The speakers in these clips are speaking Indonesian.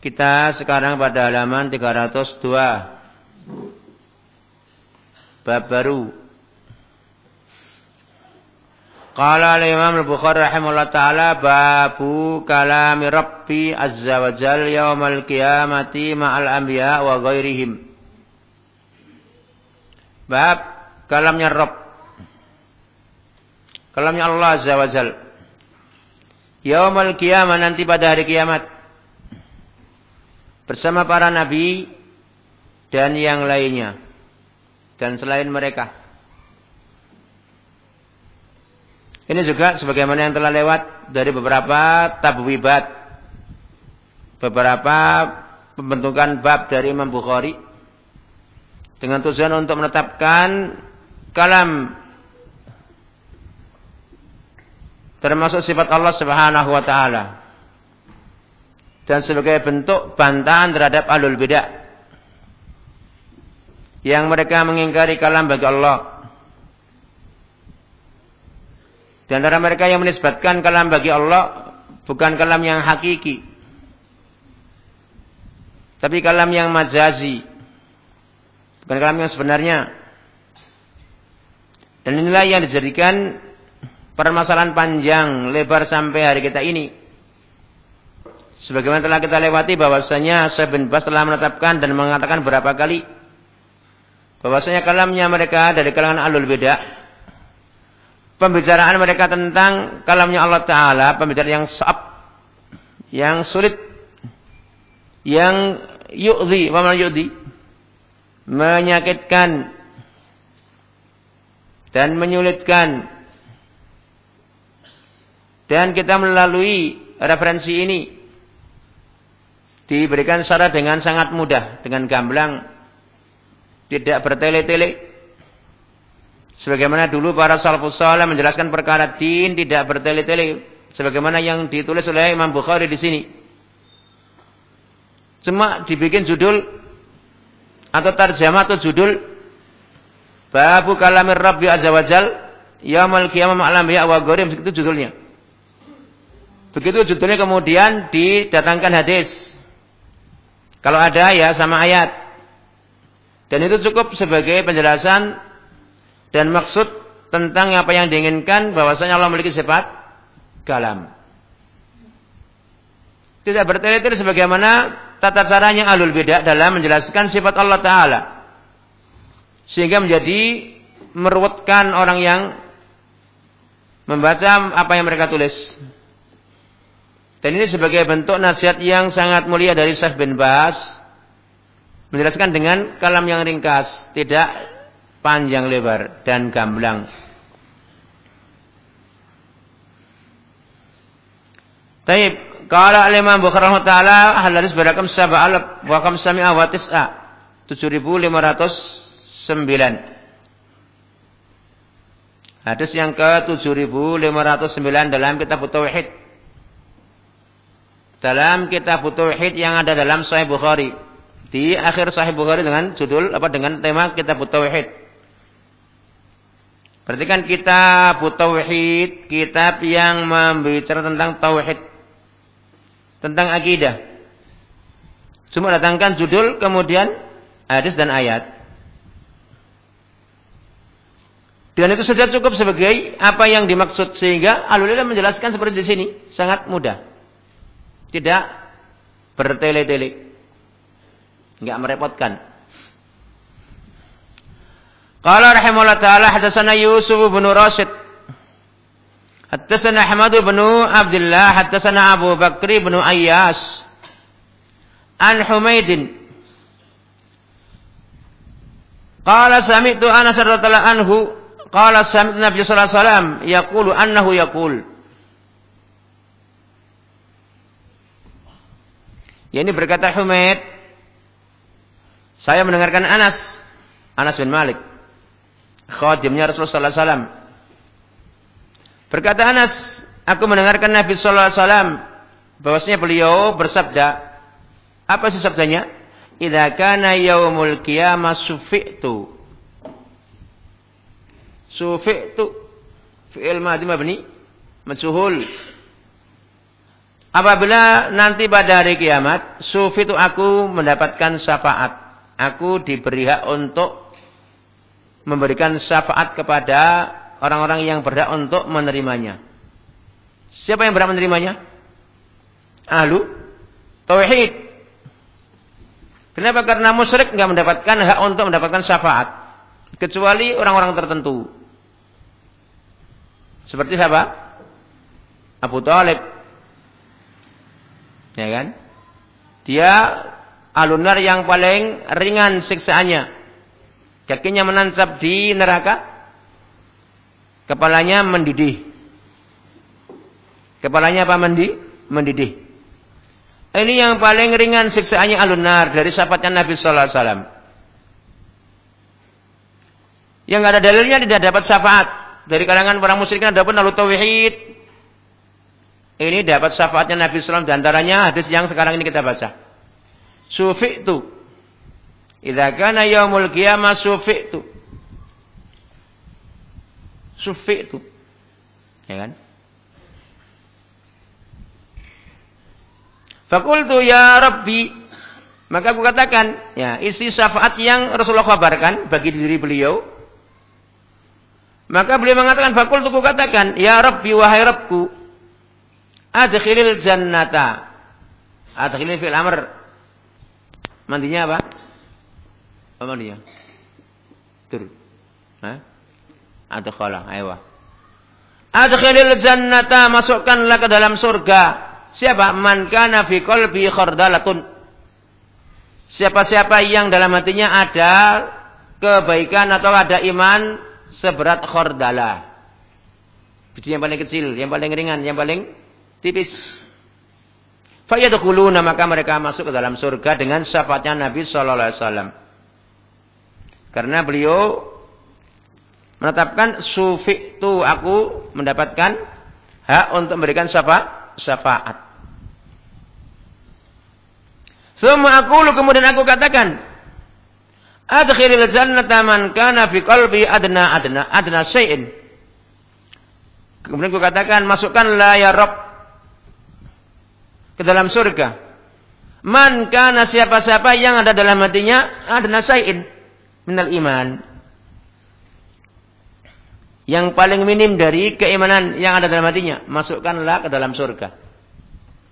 Kita sekarang pada halaman 302. Bab baru. Qala al-Imam al-Bukhari rahimahullah taala babu kalami Rabbi azza wa jal yaumal qiyamati ma'al anbiya wa ghairihim. Bab kalamnya Rabb. Kalamnya Allah azza wa jal. Yaumal qiyamah nanti pada hari kiamat bersama para nabi dan yang lainnya. Dan selain mereka. Ini juga sebagaimana yang telah lewat dari beberapa tabwibat, beberapa pembentukan bab dari Imam Bukhari. Dengan tujuan untuk menetapkan kalam. Termasuk sifat Allah Subhanahu wa taala dan sebagai bentuk bantahan terhadap alul bidah yang mereka mengingkari kalam bagi Allah. Di antara mereka yang menisbatkan kalam bagi Allah bukan kalam yang hakiki. Tapi kalam yang majazi. Bukan kalam yang sebenarnya. Dan inilah yang dijadikan permasalahan panjang lebar sampai hari kita ini. Sebagaimana telah kita lewati bahwasanya Syekh bin Bas telah menetapkan dan mengatakan berapa kali bahwasanya kalamnya mereka dari kalangan alul beda pembicaraan mereka tentang kalamnya Allah taala pembicaraan yang sab yang sulit yang yu'zi yu'zi menyakitkan dan menyulitkan. Dan kita melalui referensi ini diberikan syarat dengan sangat mudah, dengan gamblang, tidak bertele-tele. Sebagaimana dulu para salafus saleh menjelaskan perkara din tidak bertele-tele, sebagaimana yang ditulis oleh Imam Bukhari di sini. Cuma dibikin judul atau tarjamah atau judul Babu kalamir Rabbi Azza wa Jal Yaumul Qiyamah Ma'lam Ya wa Gharim itu judulnya. Begitu judulnya kemudian didatangkan hadis kalau ada ya sama ayat. Dan itu cukup sebagai penjelasan dan maksud tentang apa yang diinginkan bahwasanya Allah memiliki sifat kalam. Tidak bertele-tele sebagaimana tata caranya alul beda dalam menjelaskan sifat Allah Ta'ala. Sehingga menjadi meruwetkan orang yang membaca apa yang mereka tulis. Dan ini sebagai bentuk nasihat yang sangat mulia dari Syekh bin Bas. Menjelaskan dengan kalam yang ringkas. Tidak panjang lebar dan gamblang. Taib. Kalau al-Imam Bukhari Ta'ala hadis berakam sab'al wa kam sami'a wa tis'a. 7509. Hadis yang ke 7509 dalam kitab Tauhid dalam kitab Tauhid yang ada dalam Sahih Bukhari. Di akhir Sahih Bukhari dengan judul apa dengan tema kitab Tauhid. Perhatikan kitab Tauhid, kitab yang membicara tentang tauhid. Tentang akidah. Cuma datangkan judul kemudian hadis dan ayat. Dan itu saja cukup sebagai apa yang dimaksud sehingga Alulillah menjelaskan seperti di sini sangat mudah. Tidak bertele-tele. Enggak merepotkan. Qala rahimahullah taala hadatsana Yusuf bin Rashid. Hadatsana Ahmad bin Abdullah. Hadatsana Abu Bakr bin Ayyas. An Humaidin. Qala sami'tu Anas radhiyallahu anhu. Qala sami'tu Nabi sallallahu alaihi wasallam. Yaqulu annahu yaqul Ya ini berkata Humaid saya mendengarkan Anas Anas bin Malik khadimnya Rasulullah SAW. Berkata Anas, aku mendengarkan Nabi Sallallahu Alaihi Wasallam bahwasanya beliau bersabda, apa sih sabdanya? Idza kana yaumul qiyamah sufi'tu. Sufi'tu fi'il madhi mabni majhul. Apabila nanti pada hari kiamat, sufi'tu aku mendapatkan syafaat. Aku diberi hak untuk memberikan syafaat kepada orang-orang yang berhak untuk menerimanya. Siapa yang berhak menerimanya? Ahlu tauhid. Kenapa? Karena musyrik nggak mendapatkan hak untuk mendapatkan syafaat kecuali orang-orang tertentu. Seperti siapa? Abu Talib. Ya kan? Dia alunar yang paling ringan siksaannya. Kakinya menancap di neraka. Kepalanya mendidih. Kepalanya apa mandi? Mendidih. Ini yang paling ringan siksaannya alunar dari sahabatnya Nabi Sallallahu Alaihi Wasallam. Yang ada dalilnya tidak dapat syafaat dari kalangan para musyrikin ada pun lalu tauhid. Ini dapat syafaatnya Nabi Alaihi Wasallam. Antaranya hadis yang sekarang ini kita baca. Sufi itu Idza kana yaumul qiyamah sufi'tu. Sufi'tu. Ya kan? Fakultu ya Rabbi. Maka aku katakan, ya, isi syafaat yang Rasulullah kabarkan bagi diri beliau. Maka beliau mengatakan, fakultu ku katakan, ya Rabbi wahai Rabbku, adkhilil jannata. Adkhilil fil amr. Mandinya apa? Apa dia? Tur. Hah? Adkhala, ayo. Adkhilil jannata, masukkanlah ke dalam surga. Siapa? Man kana fi qalbi khardalatun. Siapa-siapa yang dalam hatinya ada kebaikan atau ada iman seberat khardala. Biji yang paling kecil, yang paling ringan, yang paling tipis. Fayadkhuluna maka mereka masuk ke dalam surga dengan syafaatnya Nabi sallallahu alaihi wasallam. Karena beliau menetapkan sufi itu aku mendapatkan hak untuk memberikan syafa syafaat. Semua aku lu kemudian aku katakan Adkhilil jannata man kana fi qalbi adna adna adna syai'in. Kemudian aku katakan masukkanlah ya Rabb ke dalam surga. Man kana siapa-siapa yang ada dalam hatinya adna syai'in minal iman. Yang paling minim dari keimanan yang ada dalam hatinya. Masukkanlah ke dalam surga.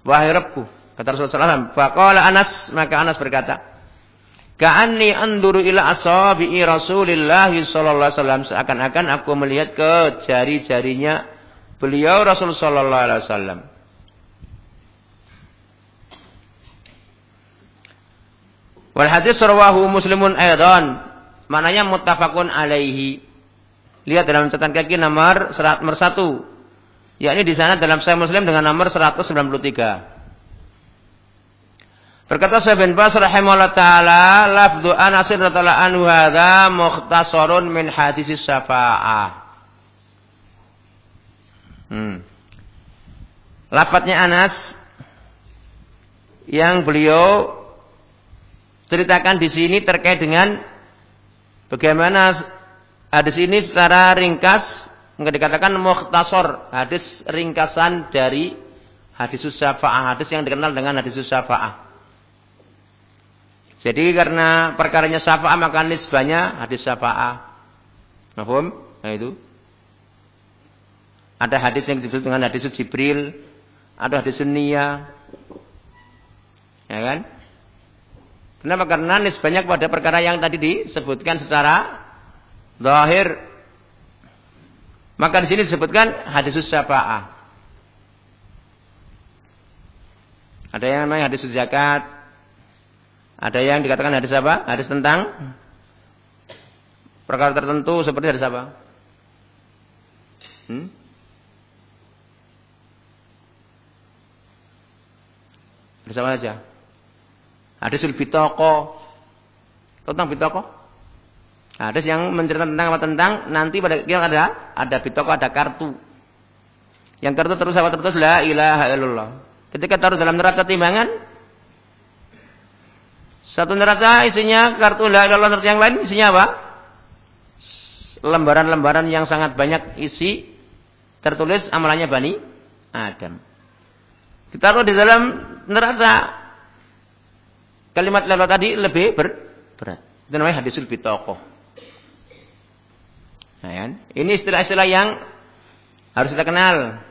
Wahai Rabbku. Kata Rasulullah SAW. Faqala Anas. Maka Anas berkata. Ka'anni anduru ila asabi'i Rasulullah sallallahu alaihi wasallam seakan-akan aku melihat ke jari-jarinya beliau Rasul sallallahu alaihi wasallam. Wal hadis rawahu Muslimun aidan Maknanya muttafaqun alaihi. Lihat dalam catatan kaki nomor nomor 1. Yakni di sana dalam Sahih Muslim dengan nomor 193. Berkata Syekh bin Bas rahimahullah taala, lafdhu Anas radhiyallahu anhu hadza mukhtasarun min hadis syafa'ah. Hmm. Lafadznya Anas yang beliau ceritakan di sini terkait dengan Bagaimana hadis ini secara ringkas enggak dikatakan mukhtasar, hadis ringkasan dari hadis syafa'ah, hadis yang dikenal dengan hadis syafa'ah. Jadi karena perkaranya syafa'ah maka nisbahnya hadis syafa'ah. Mahfum? Nah itu. Ada hadis yang disebut dengan hadis Jibril, ada hadis Nia. Ya kan? Kenapa? Karena nisbahnya kepada perkara yang tadi disebutkan secara Zahir. Maka di sini disebutkan hadis syafa'ah. Ada yang namanya hadis zakat. Ada yang dikatakan hadis apa? Hadis tentang perkara tertentu seperti hadis apa? Hmm? Hadis apa saja? Hadisul bitoko. Tentang bitoko? Hadis yang menceritakan tentang apa? Tentang nanti pada yang ada ada bitoko, ada kartu. Yang kartu terus apa terus la ilaha illallah. Ketika taruh dalam neraca timbangan, satu neraca isinya kartu la ilaha illallah, yang lain isinya apa? Lembaran-lembaran yang sangat banyak isi tertulis amalannya Bani Adam. Ditaruh di dalam neraca. Kalimat lalu tadi lebih ber, berat. Itu namanya hadisul bitokoh. Nah, kan? Ini istilah-istilah yang harus kita kenal.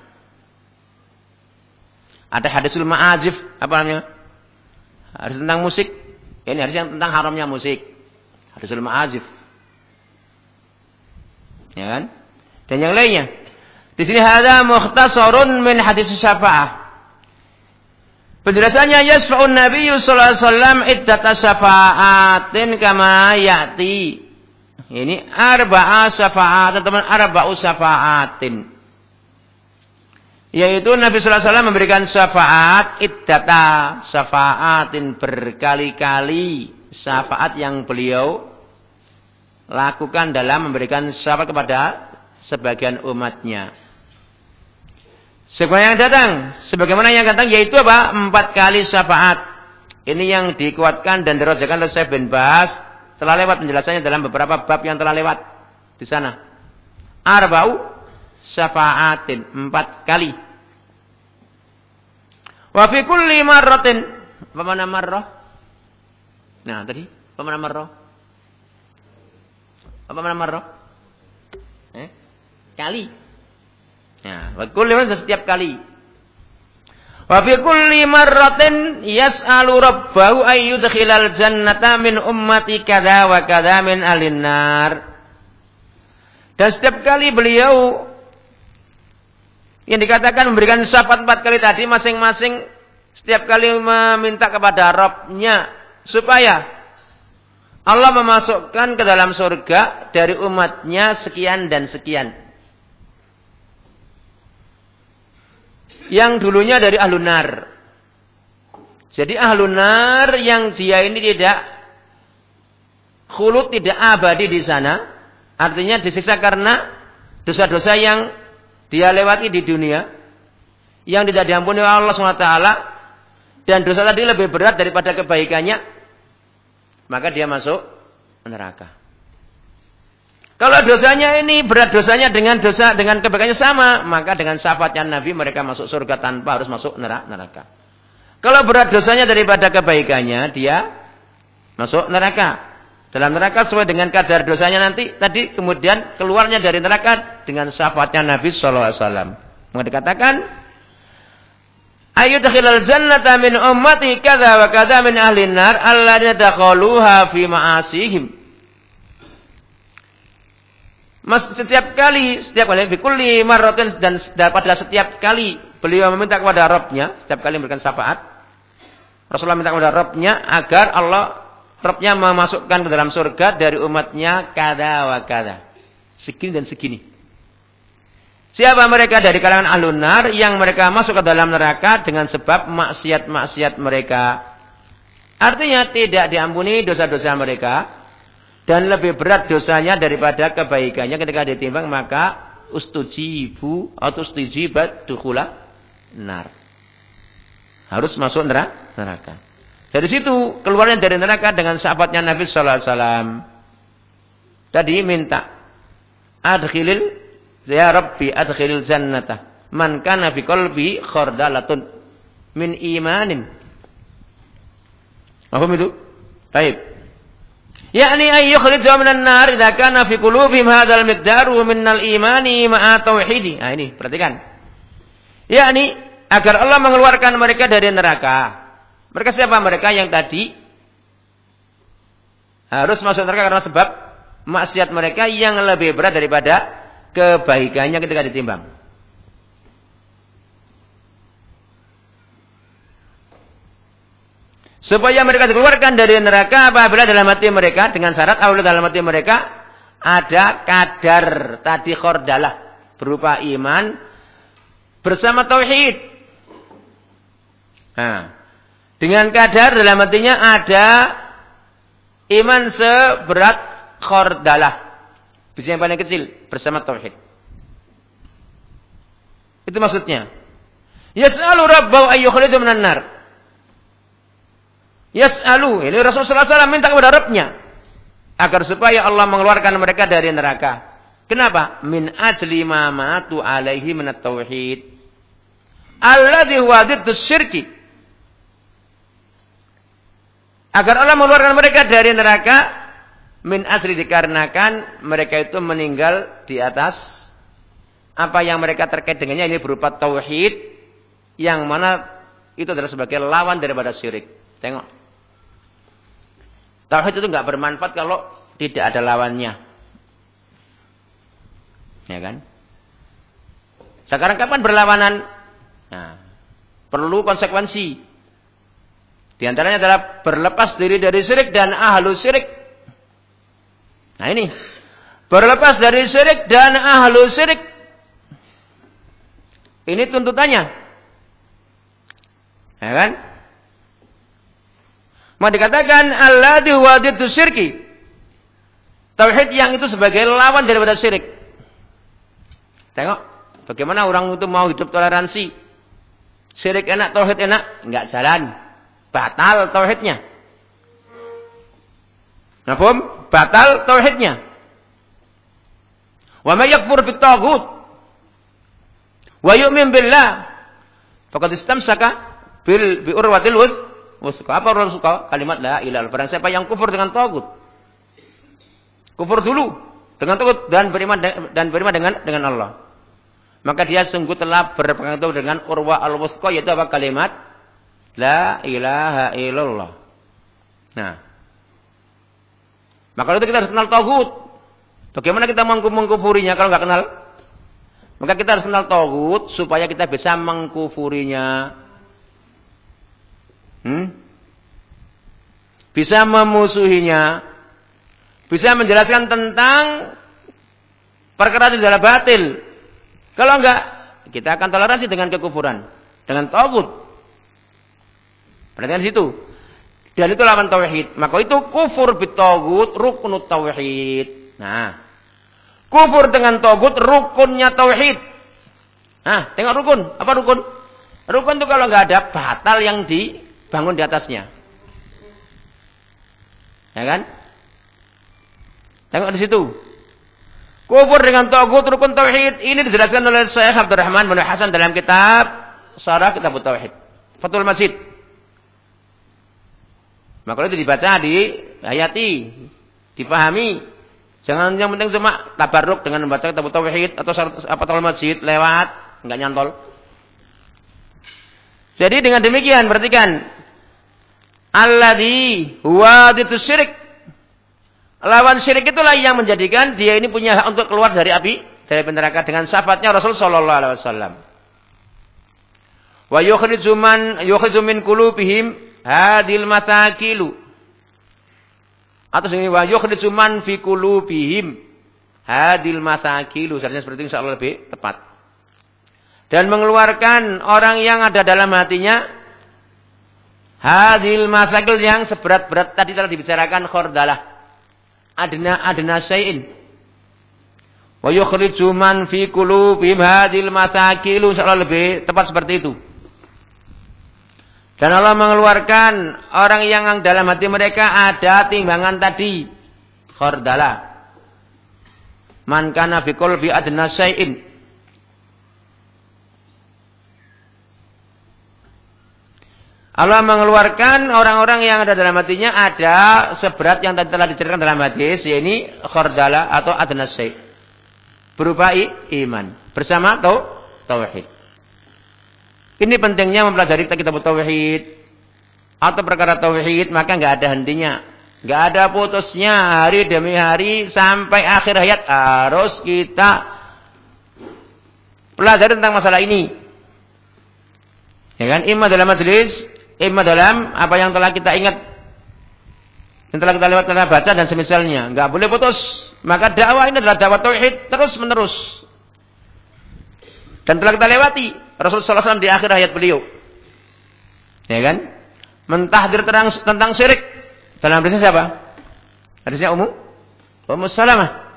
Ada hadisul ma'azif, apa namanya? Hadis tentang musik. Ini hadis yang tentang haramnya musik. Hadisul ma'azif. Ya kan? Dan yang lainnya. Di sini ada mukhtasarun min hadis syafa'ah. Penjelasannya yasfa'un Nabi sallallahu alaihi wasallam iddata syafa'atin kama ya'ti. Ini arba'a syafa'at, teman arba'u syafa'atin. Yaitu Nabi sallallahu alaihi wasallam memberikan syafaat iddata syafa'atin berkali-kali syafaat yang beliau lakukan dalam memberikan syafaat kepada sebagian umatnya. Sebagaimana yang datang, sebagaimana yang datang yaitu apa? Empat kali syafaat. Ini yang dikuatkan dan dirajakan oleh Syekh bin Bas. Telah lewat penjelasannya dalam beberapa bab yang telah lewat di sana. Arba'u syafaatin empat kali. Wa fi kulli marratin mana marrah? Nah, tadi apa mana marrah? Apa mana marrah? Eh? Kali. Kulli marratin setiap kali. Wa fi kulli marratin yas'alu rabbahu ay yudkhilal jannata min ummati kadza wa kadza min alin nar. Dan setiap kali beliau yang dikatakan memberikan syafaat empat kali tadi masing-masing setiap kali meminta kepada Robnya supaya Allah memasukkan ke dalam surga dari umatnya sekian dan sekian. Yang dulunya dari ahlunar. Jadi ahlunar yang dia ini tidak khulut tidak abadi di sana. Artinya disiksa karena dosa-dosa yang dia lewati di dunia yang tidak diampuni oleh Allah SWT dan dosa tadi lebih berat daripada kebaikannya maka dia masuk neraka. Kalau dosanya ini berat dosanya dengan dosa dengan kebaikannya sama, maka dengan syafaatnya Nabi mereka masuk surga tanpa harus masuk neraka. Kalau berat dosanya daripada kebaikannya, dia masuk neraka. Dalam neraka sesuai dengan kadar dosanya nanti tadi kemudian keluarnya dari neraka dengan syafaatnya Nabi sallallahu alaihi wasallam. Maka dikatakan Ayu dakhilal jannata min ummati kadza wa kadza min ahli nar alladzina dakhaluha fi ma'asihim. Mas setiap kali, setiap kali kulli marratin dan pada setiap kali beliau meminta kepada Rabbnya, setiap kali memberikan syafaat, Rasulullah minta kepada Rabbnya agar Allah Robnya memasukkan ke dalam surga dari umatnya kada wa kada. Segini dan segini. Siapa mereka dari kalangan alunar yang mereka masuk ke dalam neraka dengan sebab maksiat-maksiat mereka. Artinya tidak diampuni dosa-dosa mereka. Dan lebih berat dosanya daripada kebaikannya ketika ditimbang maka ustujibu atau ustujibat dukhula nar. Harus masuk neraka. Dari situ keluarnya dari neraka dengan sahabatnya Nabi Sallallahu Alaihi Wasallam. Tadi minta, adkhilil ya Rabbi adkhilil jannata man kana fi qalbi khardalatun min imanin. Apa itu? Baik. Yakni ay yukhrijwa minan nar idza kana fi qulubihim hadzal miqdaru minal imani ma'a tauhidi. Nah ini, perhatikan. Yakni agar Allah mengeluarkan mereka dari neraka mereka siapa? Mereka yang tadi harus masuk neraka karena sebab maksiat mereka yang lebih berat daripada kebaikannya ketika ditimbang. Supaya mereka dikeluarkan dari neraka apabila dalam hati mereka dengan syarat apabila dalam hati mereka ada kadar tadi khordalah berupa iman bersama tauhid. Nah, dengan kadar dalam hatinya ada iman seberat khordalah. Bisa yang paling kecil bersama tauhid. Itu maksudnya. Yas'alu rabbahu ayyukhridu minan nar. Yas'alu. Ini Rasulullah SAW minta kepada Rabbnya. Agar supaya Allah mengeluarkan mereka dari neraka. Kenapa? Min ajli ma matu alaihi minat tauhid. Alladhi huwa syirki. Agar Allah mengeluarkan mereka dari neraka. Min asli dikarenakan mereka itu meninggal di atas. Apa yang mereka terkait dengannya ini berupa tauhid. Yang mana itu adalah sebagai lawan daripada syirik. Tengok. Tauhid itu nggak bermanfaat kalau tidak ada lawannya. Ya kan? Sekarang kapan berlawanan? Nah, perlu konsekuensi. Di antaranya adalah berlepas diri dari syirik dan ahlu syirik. Nah ini. Berlepas dari syirik dan ahlu syirik. Ini tuntutannya. Ya kan? Mau dikatakan Allah diwaditu syirki. Tauhid yang itu sebagai lawan daripada syirik. Tengok. Bagaimana orang itu mau hidup toleransi. Syirik enak, tauhid enak. Enggak jalan. Batal tauhidnya. Nafum? Batal tauhidnya. Wa may yakfur bit taghut wa yu'min billah faqad istamsaka bil bi urwatil Wuska. Apa orang suka? Kalimat la ilaha Barang siapa yang kufur dengan tagut. Kufur dulu dengan tagut dan beriman dan beriman dengan dengan Allah. Maka dia sungguh telah berpegang teguh dengan urwa al-wusqa yaitu apa kalimat la ilaha illallah. Nah. Maka itu kita harus kenal tagut. Bagaimana kita mengkufurinya kalau nggak kenal? Maka kita harus kenal tagut supaya kita bisa mengkufurinya. Hmm? Bisa memusuhinya. Bisa menjelaskan tentang perkara itu adalah batil. Kalau enggak, kita akan toleransi dengan kekufuran. Dengan tauhid. Perhatikan situ. Dan itu lawan tauhid. Maka itu kufur bitawud rukunut tauhid. Nah. Kufur dengan tauhid rukunnya tauhid. Nah, tengok rukun. Apa rukun? Rukun itu kalau enggak ada batal yang di bangun di atasnya. Ya kan? Tengok di situ. Kufur dengan tauhid rukun tauhid ini dijelaskan oleh Syekh Abdurrahman bin Hasan dalam kitab Sarah Kitab Tauhid. Fatul Masjid. Maka itu dibaca di hayati, dipahami. Jangan yang penting cuma tabarruk dengan membaca kitab tauhid atau apa Masjid lewat, enggak nyantol. Jadi dengan demikian perhatikan Alladhi huwa syirik. Lawan syirik itulah yang menjadikan dia ini punya hak untuk keluar dari api, dari neraka dengan syafaatnya Rasul sallallahu alaihi wasallam. Wa yukhriju man yukhriju min qulubihim hadil matakilu. Atau sini wa yukhriju man fi qulubihim hadil matakilu. Seharusnya seperti itu insyaallah lebih tepat. Dan mengeluarkan orang yang ada dalam hatinya Hadil masakil yang seberat-berat tadi telah dibicarakan khordalah. Adna adna syai'in. Wa yukhriju man fi qulubihim hadil masakilu insyaallah lebih tepat seperti itu. Dan Allah mengeluarkan orang yang dalam hati mereka ada timbangan tadi khordalah. Man kana fi qalbi adna syai'in Allah mengeluarkan orang-orang yang ada dalam hatinya ada seberat yang telah diceritakan dalam hadis ini khordala atau adnasai berupa iman bersama atau tauhid. Ini pentingnya mempelajari kitab tauhid atau perkara tauhid maka nggak ada hentinya Gak ada putusnya hari demi hari sampai akhir hayat harus kita pelajari tentang masalah ini. Ya kan? Imma dalam majlis, imma dalam apa yang telah kita ingat yang telah kita lewat telah baca dan semisalnya. Enggak boleh putus. Maka dakwah ini adalah dakwah tauhid terus menerus. Dan telah kita lewati Rasulullah SAW di akhir hayat beliau. Ya kan? Mentahdir terang tentang syirik. Dalam hadisnya siapa? Hadisnya Ummu Ummu Salamah.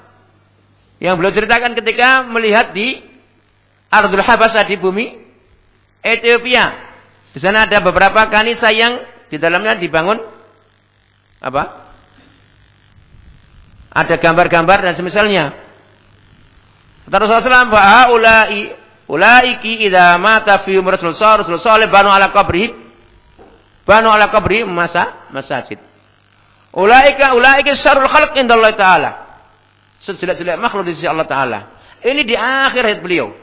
Yang beliau ceritakan ketika melihat di Ardul Habasah di bumi Ethiopia. Di sana ada beberapa kanisa yang di dalamnya dibangun apa? Ada gambar-gambar dan semisalnya. Kata Rasulullah SAW, ulai ulaiki idza mata fi rasul rasul salih banu ala qabri banu ala qabri masa masajid. Ulaika ulaika syarrul khalq indallahi taala. Sejelek-jelek makhluk di sisi Allah taala. Ini di akhir hayat beliau.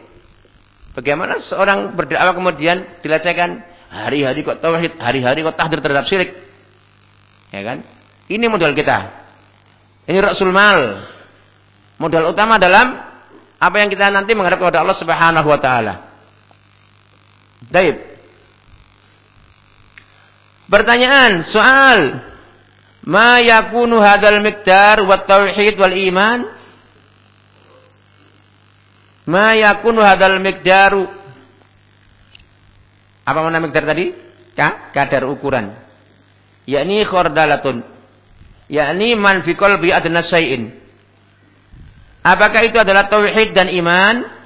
Bagaimana seorang berdakwah kemudian dilecehkan hari-hari kok tauhid, hari-hari kok tahdir terhadap syirik. Ya kan? Ini modal kita. Ini Rasul Mal. Modal utama dalam apa yang kita nanti menghadap kepada Allah Subhanahu wa taala. Baik. Pertanyaan, soal. Ma yakunu hadzal miqdar wa tauhid wal iman? Ma yakunu hadal mikdaru. Apa mana mikdar tadi? Ya, kadar ukuran. Yakni khordalatun. Yakni man fi qalbi adna syai'in. Apakah itu adalah tauhid dan iman?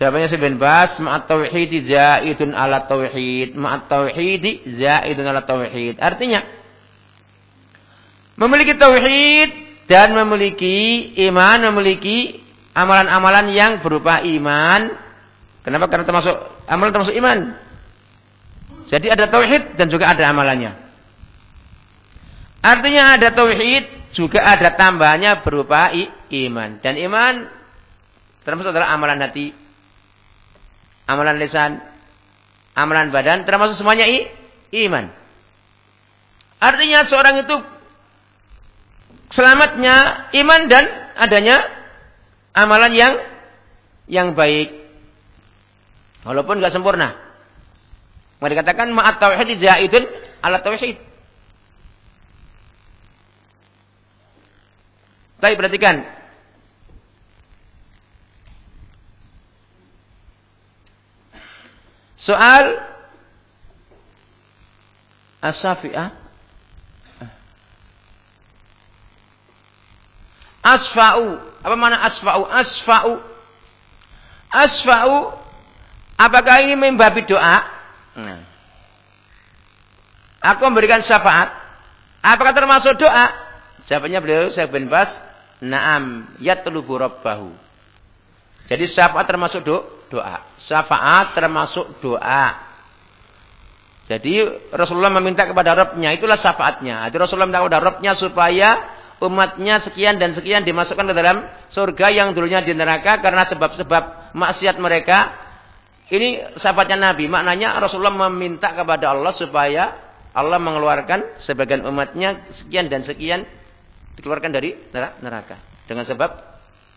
Jawabannya Ibn Bas, ma'at tauhid zaidun ala tauhid. Ma'at tauhid zaidun ala tauhid. Artinya, memiliki tauhid dan memiliki iman, memiliki amalan-amalan yang berupa iman. Kenapa? Karena termasuk amalan termasuk iman. Jadi ada tauhid dan juga ada amalannya. Artinya ada tauhid juga ada tambahannya berupa iman. Dan iman termasuk adalah amalan hati, amalan lisan, amalan badan, termasuk semuanya iman. Artinya seorang itu selamatnya iman dan adanya amalan yang yang baik. Walaupun nggak sempurna. Maka dikatakan ma'at tauhid zaidun ala tauhid. Tapi perhatikan. Soal as-safi'ah Asfa'u. Apa mana asfa'u? Asfa'u. Asfa'u. Apakah ini membabi doa? Nah. Aku memberikan syafaat. Apakah termasuk doa? Jawabannya beliau, saya bin Bas. Naam. Yatlubu rabbahu. Jadi syafaat termasuk do, doa. Syafaat termasuk doa. Jadi Rasulullah meminta kepada Rabbnya. Itulah syafaatnya. Jadi Rasulullah minta kepada Rabbnya supaya umatnya sekian dan sekian dimasukkan ke dalam surga yang dulunya di neraka karena sebab-sebab maksiat mereka. Ini sahabatnya Nabi. Maknanya Rasulullah meminta kepada Allah supaya Allah mengeluarkan sebagian umatnya sekian dan sekian dikeluarkan dari neraka dengan sebab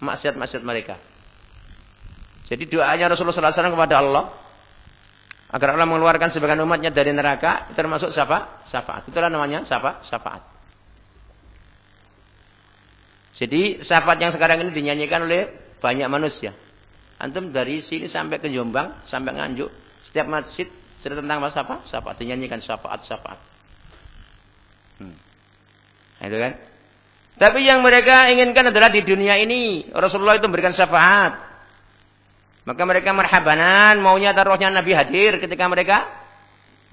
maksiat-maksiat mereka. Jadi doanya Rasulullah SAW kepada Allah agar Allah mengeluarkan sebagian umatnya dari neraka termasuk siapa? Syafaat. Itulah namanya siapa? Syafaat. Jadi syafaat yang sekarang ini dinyanyikan oleh banyak manusia. Antum dari sini sampai ke Jombang, sampai Nganjuk, setiap masjid cerita tentang apa? Syafaat, syafaat dinyanyikan syafaat, syafaat. Hmm. Nah, itu kan? Tapi yang mereka inginkan adalah di dunia ini Rasulullah itu memberikan syafaat. Maka mereka marhabanan, maunya taruhnya Nabi hadir ketika mereka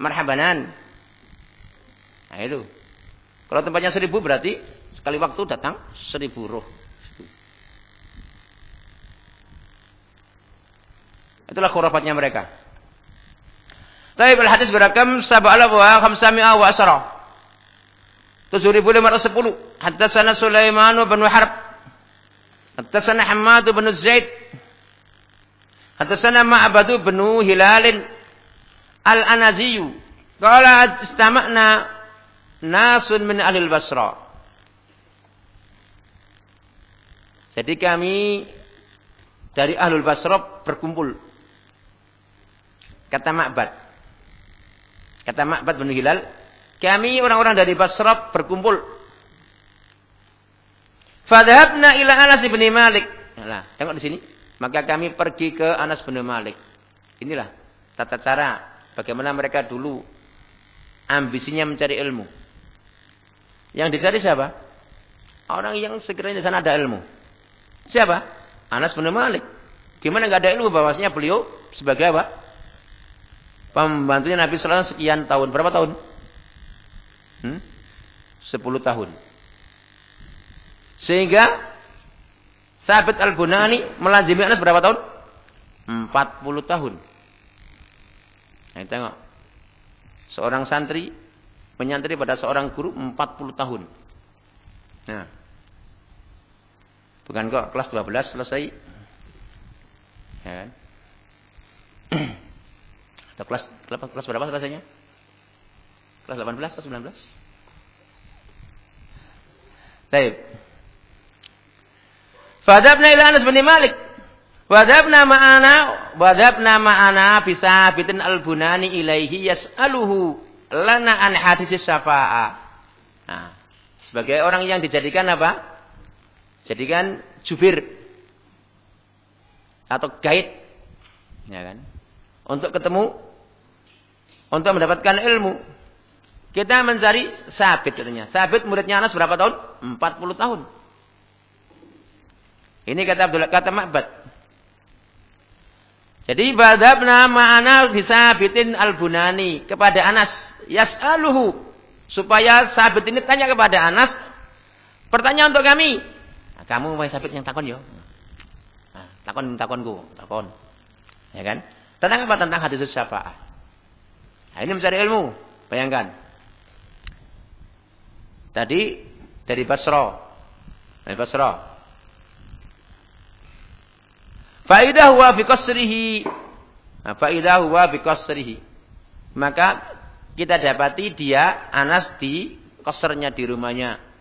marhabanan. Nah itu. Kalau tempatnya seribu berarti Sekali waktu datang seribu roh. Itulah khurafatnya mereka. Tapi hadis berakam sab'ala wa khamsami'a wa asara. 7510. Haddatsana Sulaiman bin Harb. Haddatsana Hammad bin Zaid. Haddatsana Ma'bad bin Hilal al-Anazi. Qala istama'na nasun min ahli Basra. Jadi kami dari Ahlul Basra berkumpul. Kata Ma'bad. Kata Ma'bad bin Hilal, kami orang-orang dari Basra berkumpul. Fadhabna ila Anas bin Malik. Nah, tengok di sini. Maka kami pergi ke Anas bin Malik. Inilah tata cara bagaimana mereka dulu ambisinya mencari ilmu. Yang dicari siapa? Orang yang sekiranya di sana ada ilmu. Siapa? Anas bin Malik. Gimana nggak ada ilmu bahwasanya beliau sebagai apa? Pembantunya Nabi Sallallahu sekian tahun. Berapa tahun? Hmm? 10 tahun. Sehingga Sabit Al-Bunani melazimi Anas berapa tahun? 40 tahun. Nah, tengok. Seorang santri menyantri pada seorang guru 40 tahun. Nah. Bukan kok kelas 12 selesai. Ya kan? Atau kelas, kelas berapa selesainya? Kelas 18 atau 19? Baik. Fadabna ila Anas bin Malik. Wadabna ma'ana, wadabna ma'ana bisa bitin al-bunani ilaihi yas'aluhu lana an hadis syafa'a. Nah, sebagai orang yang dijadikan apa? Jadikan jubir atau guide, ya kan? Untuk ketemu, untuk mendapatkan ilmu. Kita mencari Sabit katanya. Sabit muridnya Anas berapa tahun? 40 tahun. Ini kata Abdullah kata Ma'bad. Jadi badabna ma'ana bisabitin al-bunani kepada Anas. Yas'aluhu. Supaya sabit ini tanya kepada Anas. Pertanyaan untuk kami. Nah, kamu mau sabit yang takon yo. Nah, takon takonku. Takon. Ya kan? Tentang apa? Tentang hadis syafaat. Nah, ini mencari ilmu. Bayangkan. Tadi dari Basra. Dari Basra. Faidah huwa biqasrihi. Nah, faidah huwa biqasrihi. Maka kita dapati dia Anas di kosernya di rumahnya.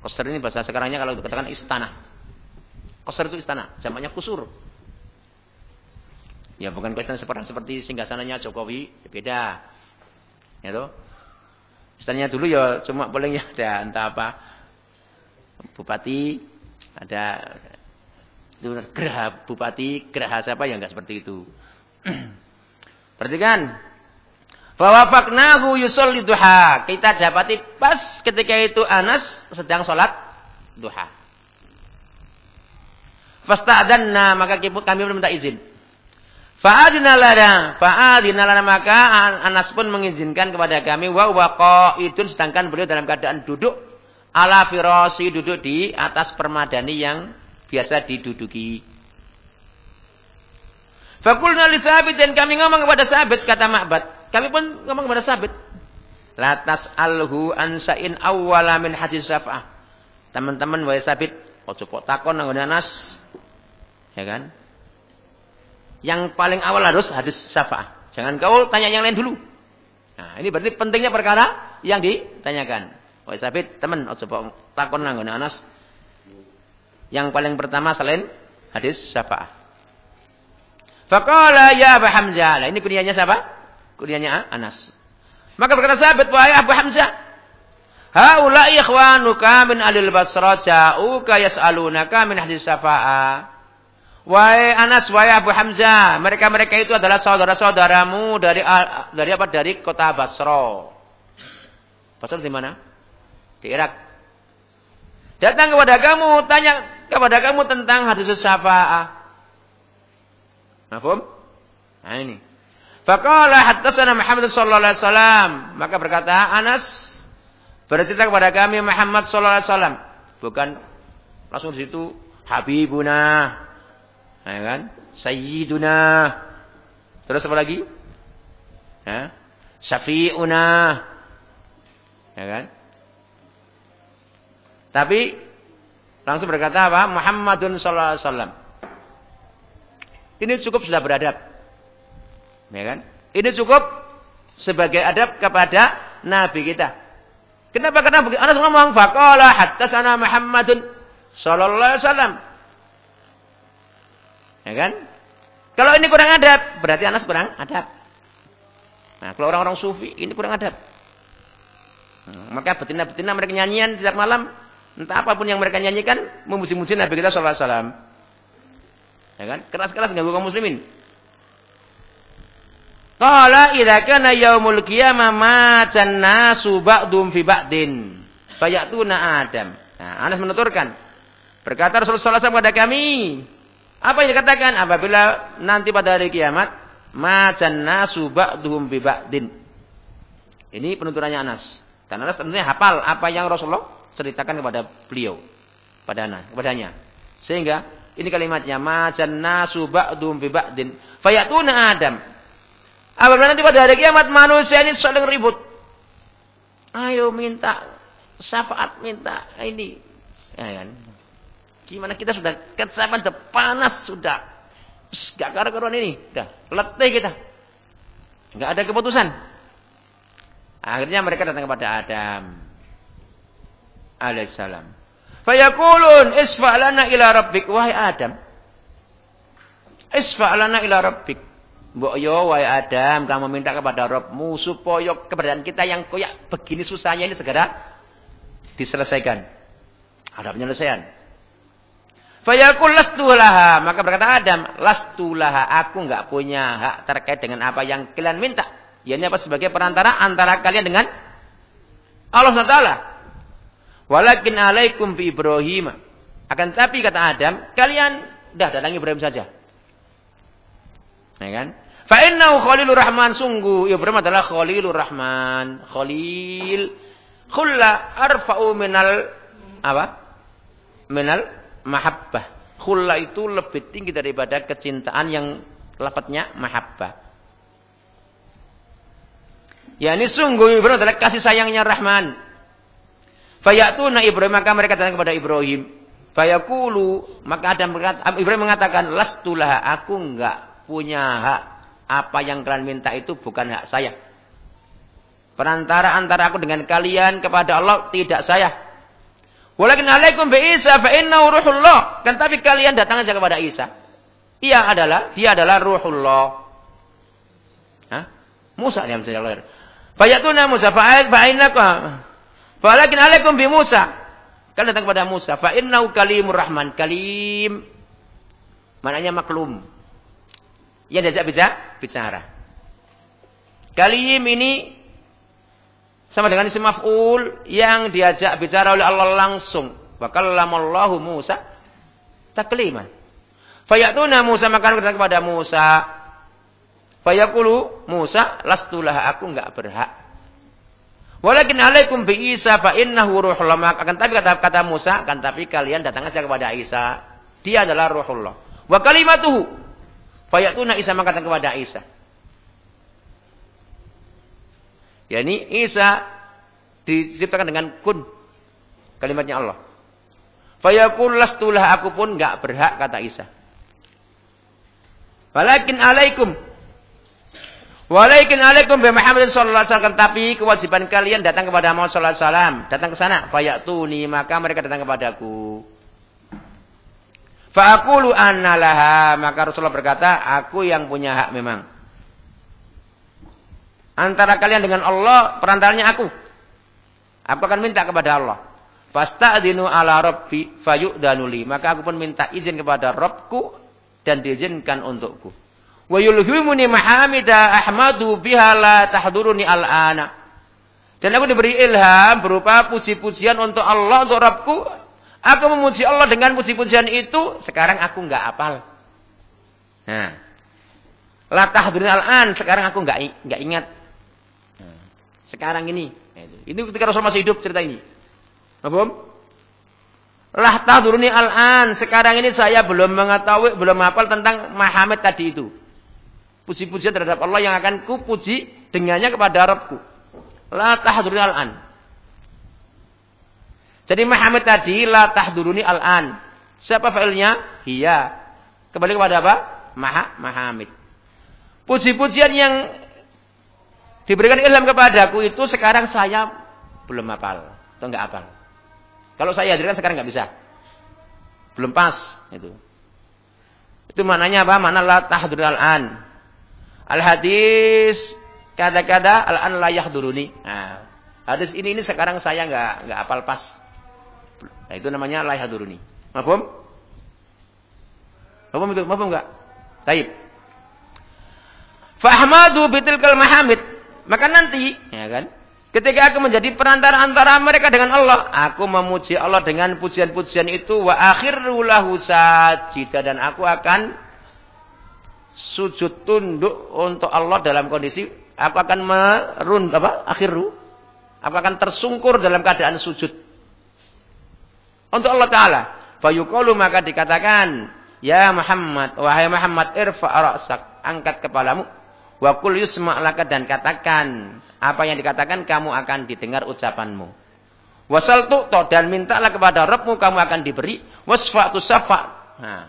Koser ini bahasa sekarangnya kalau dikatakan istana. Koser itu istana, jamaknya kusur. Ya bukan istana seperti seperti singgasananya Jokowi, beda. Ya tuh. Istananya dulu ya cuma boleh ya ada entah apa. Bupati, ada Geraha bupati, geraha siapa yang enggak seperti itu. Perhatikan. Fawafaknahu yusolli duha. Kita dapati pas ketika itu Anas sedang sholat duha. Fasta'adanna maka kami meminta izin. Fa'adina lana, maka Anas pun mengizinkan kepada kami wa itu sedangkan beliau dalam keadaan duduk ala firasi duduk di atas permadani yang biasa diduduki. Fakulna li sabit dan kami ngomong kepada sabit kata Ma'bad. Kami pun ngomong kepada sabit. Latas alhu ansain awwala min hadis. Teman-teman wahai sabit, ojo kok takon nang Anas. Ya kan? Yang paling awal harus hadis safa'ah. Jangan kau tanya yang lain dulu. Nah, ini berarti pentingnya perkara yang ditanyakan. Wahai sabit, teman, ojo kok takon nang Anas. Yang paling pertama selain hadis syafaat. Faqala ya Abu Hamzah. Nah, ini kunyanya siapa? Kunyanya Anas. Maka berkata sahabat, wahai Abu Hamzah, Haula ikhwanuka min alil basra ja'uka yas'alunaka min hadis syafa'a. Wahai Anas, wahai Abu Hamzah, mereka-mereka itu adalah saudara-saudaramu dari dari apa? Dari kota Basra. Basra di mana? Di Irak. Datang kepada kamu, tanya kepada kamu tentang hadis syafaah. Mafhum? Nah ini. Faqala haddatsana Muhammad sallallahu alaihi wasallam. Maka berkata Anas bercerita kepada kami Muhammad sallallahu alaihi wasallam. Bukan langsung di situ Habibuna. Ya kan? Sayyiduna. Terus apa lagi? Ya. Syafi'una. Ya kan? Tapi Langsung berkata apa? Muhammadun sallallahu alaihi wasallam. Ini cukup sudah beradab. Ya kan? Ini cukup sebagai adab kepada nabi kita. Kenapa? Karena Anas ngomong, "Faqala sana Muhammadun sallallahu alaihi wasallam." Ya kan? Kalau ini kurang adab, berarti Anas kurang adab. Nah, kalau orang-orang sufi, ini kurang adab. Nah, maka betina-betina mereka nyanyian setiap malam, entah apa pun yang mereka nyanyikan, memuji-muji Nabi kita sallallahu alaihi wasallam. Ya kan? Keras-keras ganggu kaum muslimin. Qala idza kana yaumul qiyamah matan nasu ba'dum fi ba'din fayatuna Adam. Nah, Anas menuturkan, berkata Rasulullah SAW kepada kami, apa yang dikatakan apabila nanti pada hari kiamat matan nasu ba'dum fi ba'din. Ini penuturannya Anas. Dan Anas tentunya hafal apa yang Rasulullah ceritakan kepada beliau, pada Anas, kepadanya. Sehingga ini kalimatnya matan nasu ba'dum fi ba'din fayatuna Adam. Apabila nanti pada hari kiamat manusia ini saling ribut. Ayo minta syafaat, minta ini. Ya kan? Gimana kita sudah kecapan, sudah panas, sudah. Gak karu-karuan ini. Sudah letih kita. Gak ada keputusan. Akhirnya mereka datang kepada Adam. Alaihissalam. Fayakulun isfa'lana ila rabbik. Wahai Adam. Isfa'lana ila rabbik. Mbok yo wahai Adam, kamu minta kepada Rabbmu supaya keberadaan kita yang koyak begini susahnya ini segera diselesaikan. Ada penyelesaian. Fayaqul lastu laha, maka berkata Adam, lastu laha, aku enggak punya hak terkait dengan apa yang kalian minta. Ini apa sebagai perantara antara kalian dengan Allah SWT. Walakin alaikum bi Ibrahim. Akan tapi kata Adam, kalian dah datangi Ibrahim saja. Ya kan? Fa innahu Khalilur Rahman sungguh Ibrahim adalah Khalilur Rahman. Khalil khulla arfa'u minal apa? Minal mahabbah. Khulla itu lebih tinggi daripada kecintaan yang lafadznya mahabbah. Ya ini sungguh Ibrahim adalah kasih sayangnya Rahman. Fayatuna Ibrahim maka mereka datang kepada Ibrahim. Fayakulu maka Adam berkata, Ibrahim mengatakan lastulah aku enggak punya hak. Apa yang kalian minta itu bukan hak saya. Perantara antara aku dengan kalian kepada Allah tidak saya. Walakin alaikum bi Isa fa innahu ruhullah. Kan tapi kalian datang saja kepada Isa. Ia adalah dia adalah ruhullah. Hah? Musa yang saya lahir. Fayatuna Musa fa'id fa'inaka. Walakin alaikum bi Musa. Kalian datang kepada Musa. Fa innahu kalimur rahman. Kalim. Maknanya maklum yang diajak bicara, bicara. Kalim ini sama dengan isim maf'ul yang diajak bicara oleh Allah langsung. Wa kallamallahu Musa takliman. Fayatuna Musa maka kita kepada Musa. Fayaqulu Musa lastulah aku enggak berhak. Walakin alaikum bi Isa fa innahu ruhullah. Akan tapi kata kata Musa, akan tapi kalian datang saja kepada Isa. Dia adalah ruhullah. Wa kalimatuhu Fayatuna Isa mengatakan kepada Isa. Ya ini Isa diciptakan dengan kun. Kalimatnya Allah. Fayaqul lastulah aku pun enggak berhak kata Isa. Walakin alaikum. Walakin alaikum bi Muhammad sallallahu alaihi wasallam tapi kewajiban kalian datang kepada Muhammad sallallahu alaihi wasallam, datang ke sana. Fayatuni maka mereka datang kepadaku. Fa'akulu annalaha. Maka Rasulullah berkata, aku yang punya hak memang. Antara kalian dengan Allah, perantaranya aku. Aku akan minta kepada Allah. Fasta'dinu ala rabbi fayu'danuli. Maka aku pun minta izin kepada Rabbku dan diizinkan untukku. Wa yulhimuni mahamida ahmadu biha la tahduruni al-ana. Dan aku diberi ilham berupa puji-pujian untuk Allah, untuk Rabbku Aku memuji Allah dengan puji-pujian itu, sekarang aku nggak apal. Nah, latah dunia al-an, sekarang aku nggak nggak ingat. Sekarang ini, ini ketika Rasul masih hidup cerita ini. Apa? Lah tahduruni al-an. Sekarang ini saya belum mengetahui, belum hafal tentang Muhammad tadi itu. Puji-pujian terhadap Allah yang akan ku puji dengannya kepada Rabbku. La tahduruni al-an. Jadi Muhammad tadi la tahduruni al-an. Siapa fa'ilnya? Iya. Kembali kepada apa? Maha Muhammad. Puji-pujian yang diberikan ilham kepadaku itu sekarang saya belum hafal atau enggak hafal. Kalau saya hadirkan sekarang enggak bisa. Belum pas itu. Itu maknanya apa? Mana la tahdur al-an. Al-hadis kata-kata al-an la yahduruni. Nah, hadis ini ini sekarang saya enggak enggak hafal pas. Nah, itu namanya la yahduruni. Mafhum? Mafhum itu? Mafhum enggak? Taib. Fahmadu bitilkal mahamid. Maka nanti, ya kan? Ketika aku menjadi perantara antara mereka dengan Allah, aku memuji Allah dengan pujian-pujian itu wa akhiru lahu sajida dan aku akan sujud tunduk untuk Allah dalam kondisi aku akan merun apa? Akhiru. Aku akan tersungkur dalam keadaan sujud. Untuk Allah taala. Fayuqalu maka dikatakan, "Ya Muhammad, wahai Muhammad, irfa ra'sak, angkat kepalamu." Wa kul yusma' laka dan katakan apa yang dikatakan kamu akan didengar ucapanmu. Wasal tu'to dan mintalah kepada Rabbmu kamu akan diberi. Wasfa'tu safa. Nah.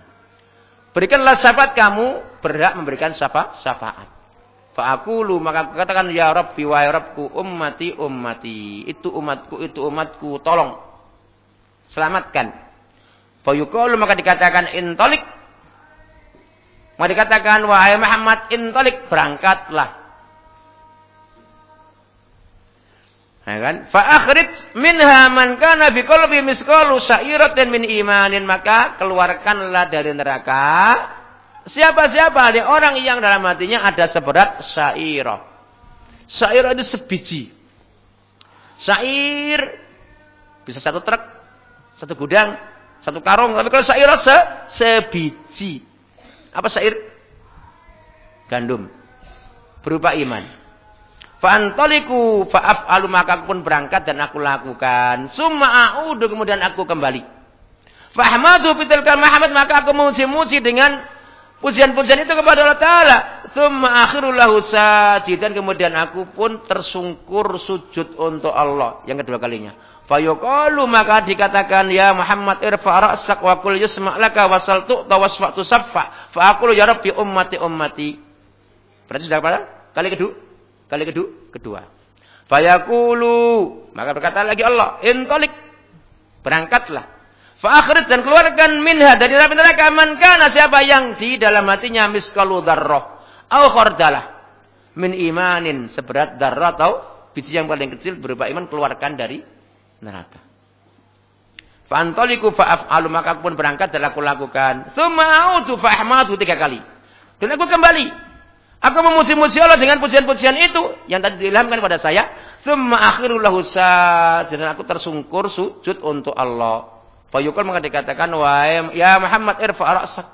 Berikanlah syafaat kamu berhak memberikan syafaat. syafaat. Fa'akulu maka katakan ya Rabbi wa ya Rabbku ummati ummati. Itu umatku itu umatku tolong. Selamatkan. Fayuqalu maka dikatakan intolik Mau dikatakan, wahai Muhammad, intolik, berangkatlah. Ya kan? Fa'akhrij minha man kana bi qalbi misqalu sa'iratin min imanin. Maka keluarkanlah dari neraka siapa-siapa ada orang yang dalam hatinya ada seberat sa'irah. Sa'irah itu sebiji. Sa'ir bisa satu truk, satu gudang, satu karung. Tapi kalau sa'irah se sebiji. Apa syair? Gandum. Berupa iman. Fa'antoliku fa'af'alu maka pun berangkat dan aku lakukan. Summa a'udu kemudian aku kembali. Fahmadu fitilkan Muhammad maka aku muji-muji dengan pujian-pujian itu kepada Allah Ta'ala. Summa akhirul lahu sajidan kemudian aku pun tersungkur sujud untuk Allah. Yang kedua kalinya. Fayuqalu maka dikatakan ya Muhammad irfa ra'sak wa qul yusma' laka wasal tu'ta wasfa'tu saffa fa aqulu ya rabbi ummati ummati. Berarti sudah pada kali kedua. Kali kedua, kedua. Fayaqulu maka berkata lagi Allah, intalik berangkatlah. Fa akhrij dan keluarkan minha dari neraka neraka man kana siapa yang di dalam hatinya miskalu darrah au khardalah min imanin seberat darrah atau biji yang paling kecil berupa iman keluarkan dari neraka. Fantoliku fa'af'alu maka pun berangkat dan aku lakukan. Suma'udu fa'ahmadu tiga kali. Dan aku kembali. Aku memuji-muji Allah dengan pujian-pujian itu. Yang tadi diilhamkan kepada saya. Summa akhirullahu Dan aku tersungkur sujud untuk Allah. Fayukul maka dikatakan. Wahai ya Muhammad irfa' ra'sak.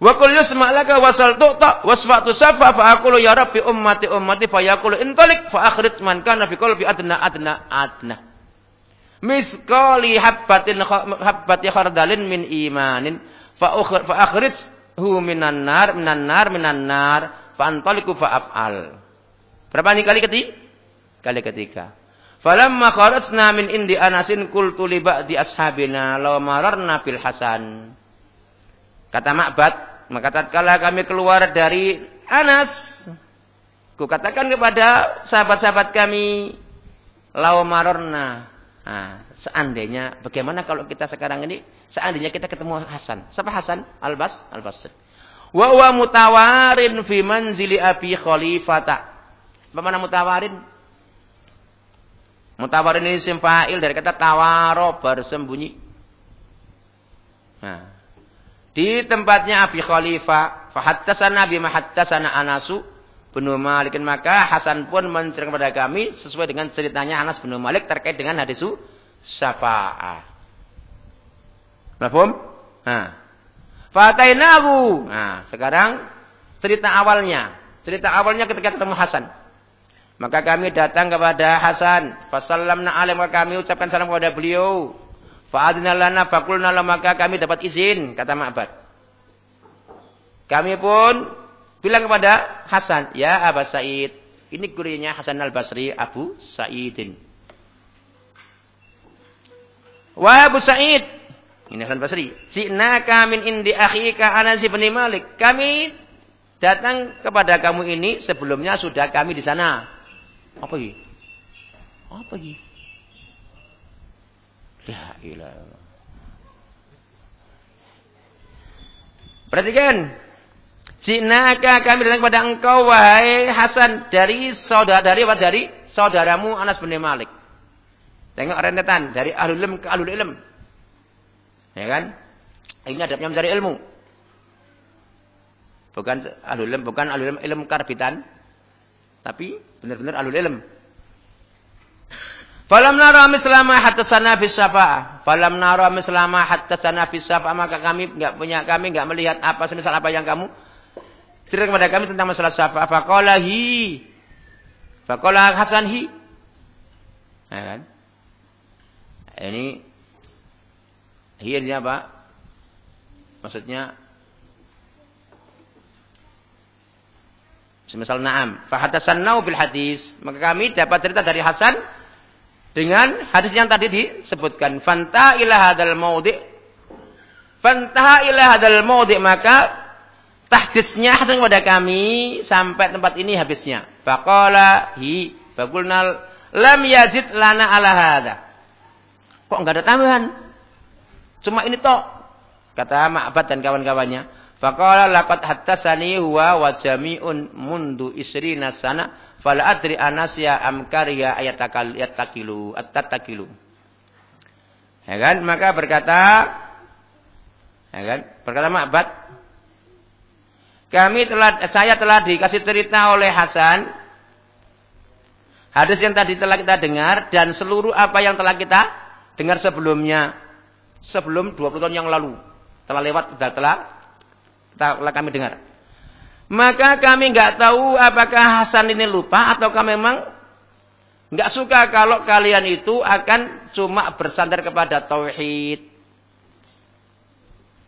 Wa kul yusma' laka wasal tu'ta wasfa'tu safa fa'akulu ya rabbi ummati ummati fayakulu intalik fa'akhrit man kana fi qalbi adna adna adna miskali habbatin habbati khardalin min imanin. Fa hu minan nar minan nar minan nar. Fa antaliku fa af'al. Berapa nih kali ketiga? Kali ketiga. Falamma kharajna min indi anasin qultu li ba'di ashabina law mararna bil hasan. Kata Ma'bad maka tatkala kami keluar dari Anas ku katakan kepada sahabat-sahabat kami law mararna Nah, seandainya bagaimana kalau kita sekarang ini seandainya kita ketemu Hasan. Siapa Hasan? Al-Bas, Al-Basri. Wa huwa mutawarin fi manzili Abi Khalifata. Bagaimana mutawarin? Mutawarin ini isim fa'il dari kata tawaro bersembunyi. Nah, di tempatnya Abi Khalifah, fahattasana bima hattasana Anasu bin Malik maka Hasan pun menceritakan kepada kami sesuai dengan ceritanya Anas bin Malik terkait dengan hadis syafa'ah. Mafhum? Nah. Fatainahu. Nah, sekarang cerita awalnya. Cerita awalnya ketika ketemu Hasan. Maka kami datang kepada Hasan. Fasallamna maka kami ucapkan salam kepada beliau. Fa'adna lana faqulna maka kami dapat izin kata Ma'bad. Kami pun bilang kepada Hasan, ya Abu Sa'id. Ini gurunya Hasan al-Basri, Abu Sa'idin. Wah Abu Sa'id. Ini Hasan Basri. Si'naka min indi akhika Anas bin Malik. Kami datang kepada kamu ini sebelumnya sudah kami di sana. Apa ini? Apa ini? Ya ilah. Perhatikan. Jinaka kami datang kepada engkau wahai Hasan dari saudara dari apa dari saudaramu Anas bin Malik. Tengok rentetan dari ahlul ilm ke ahlul ilm. Ya kan? Ini adabnya mencari ilmu. Bukan ahlul ilm, bukan ahlul ilm, ilmu karbitan. Tapi benar-benar ahlul ilm. Falam nara mislama hatta sana bis syafa'ah. Falam nara mislama hatta sana syafa'ah. Maka kami enggak punya kami enggak melihat apa semisal apa yang kamu cerita kepada kami tentang masalah syafa'ah. Faqala hi. Faqala Hasan hi. Ya kan? Ini hi ini apa? Maksudnya semisal na'am. Fahatasannau bil hadis. Maka kami dapat cerita dari Hasan dengan hadis yang tadi disebutkan. Fanta ila hadal maudi. Fanta ila hadal maudi. Maka tahdisnya hasil kepada kami sampai tempat ini habisnya. Faqala hi. Fakulnal lam yazid lana ala hada. Kok enggak ada tambahan? Cuma ini toh. Kata Ma'bad dan kawan-kawannya. Faqala laqad hattasani huwa wa jami'un mundu isrina sana Fala adri anasya am karya ayatakal yatakilu at-tatakilu. Ya kan? Maka berkata ya kan? Berkata Ma'bad kami telah saya telah dikasih cerita oleh Hasan hadis yang tadi telah kita dengar dan seluruh apa yang telah kita dengar sebelumnya sebelum 20 tahun yang lalu telah lewat sudah telah telah kami dengar. Maka kami nggak tahu apakah Hasan ini lupa ataukah memang nggak suka kalau kalian itu akan cuma bersandar kepada tauhid.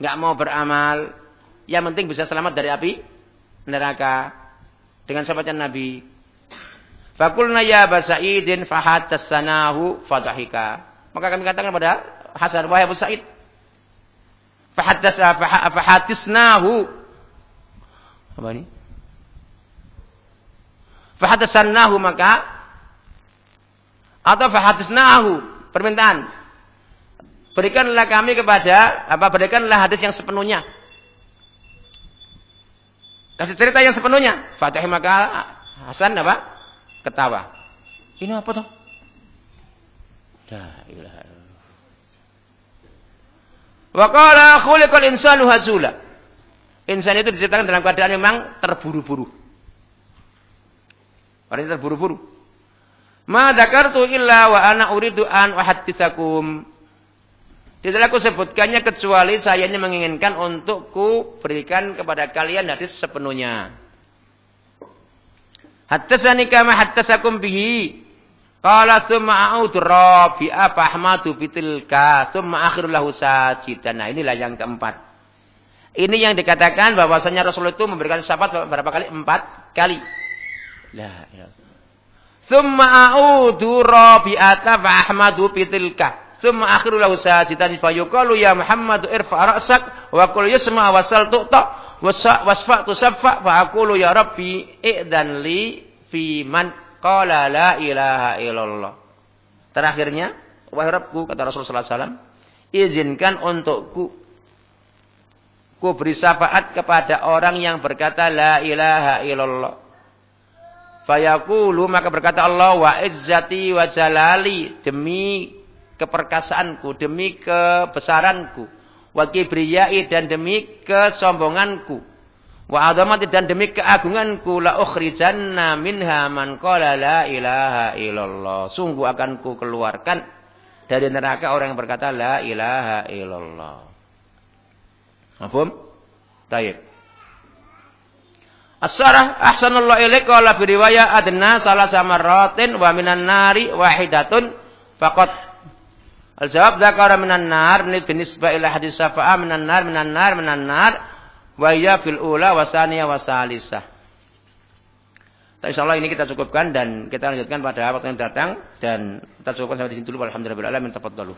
Nggak mau beramal. Yang penting bisa selamat dari api neraka. Dengan sahabatnya Nabi. Fakulna ya Basaidin fahatasanahu fadahika. Maka kami katakan kepada Hasan, wahai Abu Sa'id. Fahatisnahu apa ini? Fahadasannahu maka atau fahadisnahu permintaan. Berikanlah kami kepada apa berikanlah hadis yang sepenuhnya. Kasih cerita yang sepenuhnya. Fatih maka Hasan apa? Ketawa. Ini apa tuh? La ilaha illallah. Insanu hajula. Insan itu diciptakan dalam keadaan memang terburu-buru. Orang terburu-buru. Ma dzakartu illa wa ana uridu an uhadditsakum. Tidak aku sebutkannya kecuali saya ini menginginkan untuk ku berikan kepada kalian hadis sepenuhnya. Hattasani kama hattasakum bihi. Qala thumma a'udu rabi'a fa ahmadu bitilka thumma akhiru lahu sajidan. Nah, inilah yang keempat. Ini yang dikatakan bahwasanya Rasul itu memberikan syafaat berapa kali? Empat kali. La ya. Summa a'udu rabi'ata fa ahmadu fitilka. Summa akhiru lahu sajidan fa yuqalu ya Muhammad irfa ra'sak wa qul yasma wa sal tu'ta wasfa tu safa fa aqulu ya rabbi i'dan li fi man qala la ilaha illallah. Terakhirnya, wahai Rabbku kata Rasulullah SAW, izinkan untukku Ku beri syafaat kepada orang yang berkata la ilaha illallah. Fayaqulu maka berkata Allah wa izzati wa jalali demi keperkasaanku, demi kebesaranku, wa kibriyai dan demi kesombonganku, wa adamati dan demi keagunganku la ukhrijanna minha man qala la ilaha illallah. Sungguh akan ku keluarkan dari neraka orang yang berkata la ilaha illallah. Mafhum? Taib. As-sarah ahsanullah ilaik qala fi riwayat adna salah samaratin wa minan nari wahidatun faqat Al-jawab dzakara minan nar ni binisbah ila hadis syafa'a minan nar minan nar minan nar wa hiya fil ula wa saniyah wa salisah. Tapi insyaallah ini kita cukupkan dan kita lanjutkan pada waktu yang datang dan kita cukupkan sampai di sini dulu alhamdulillah alamin tafadhalu.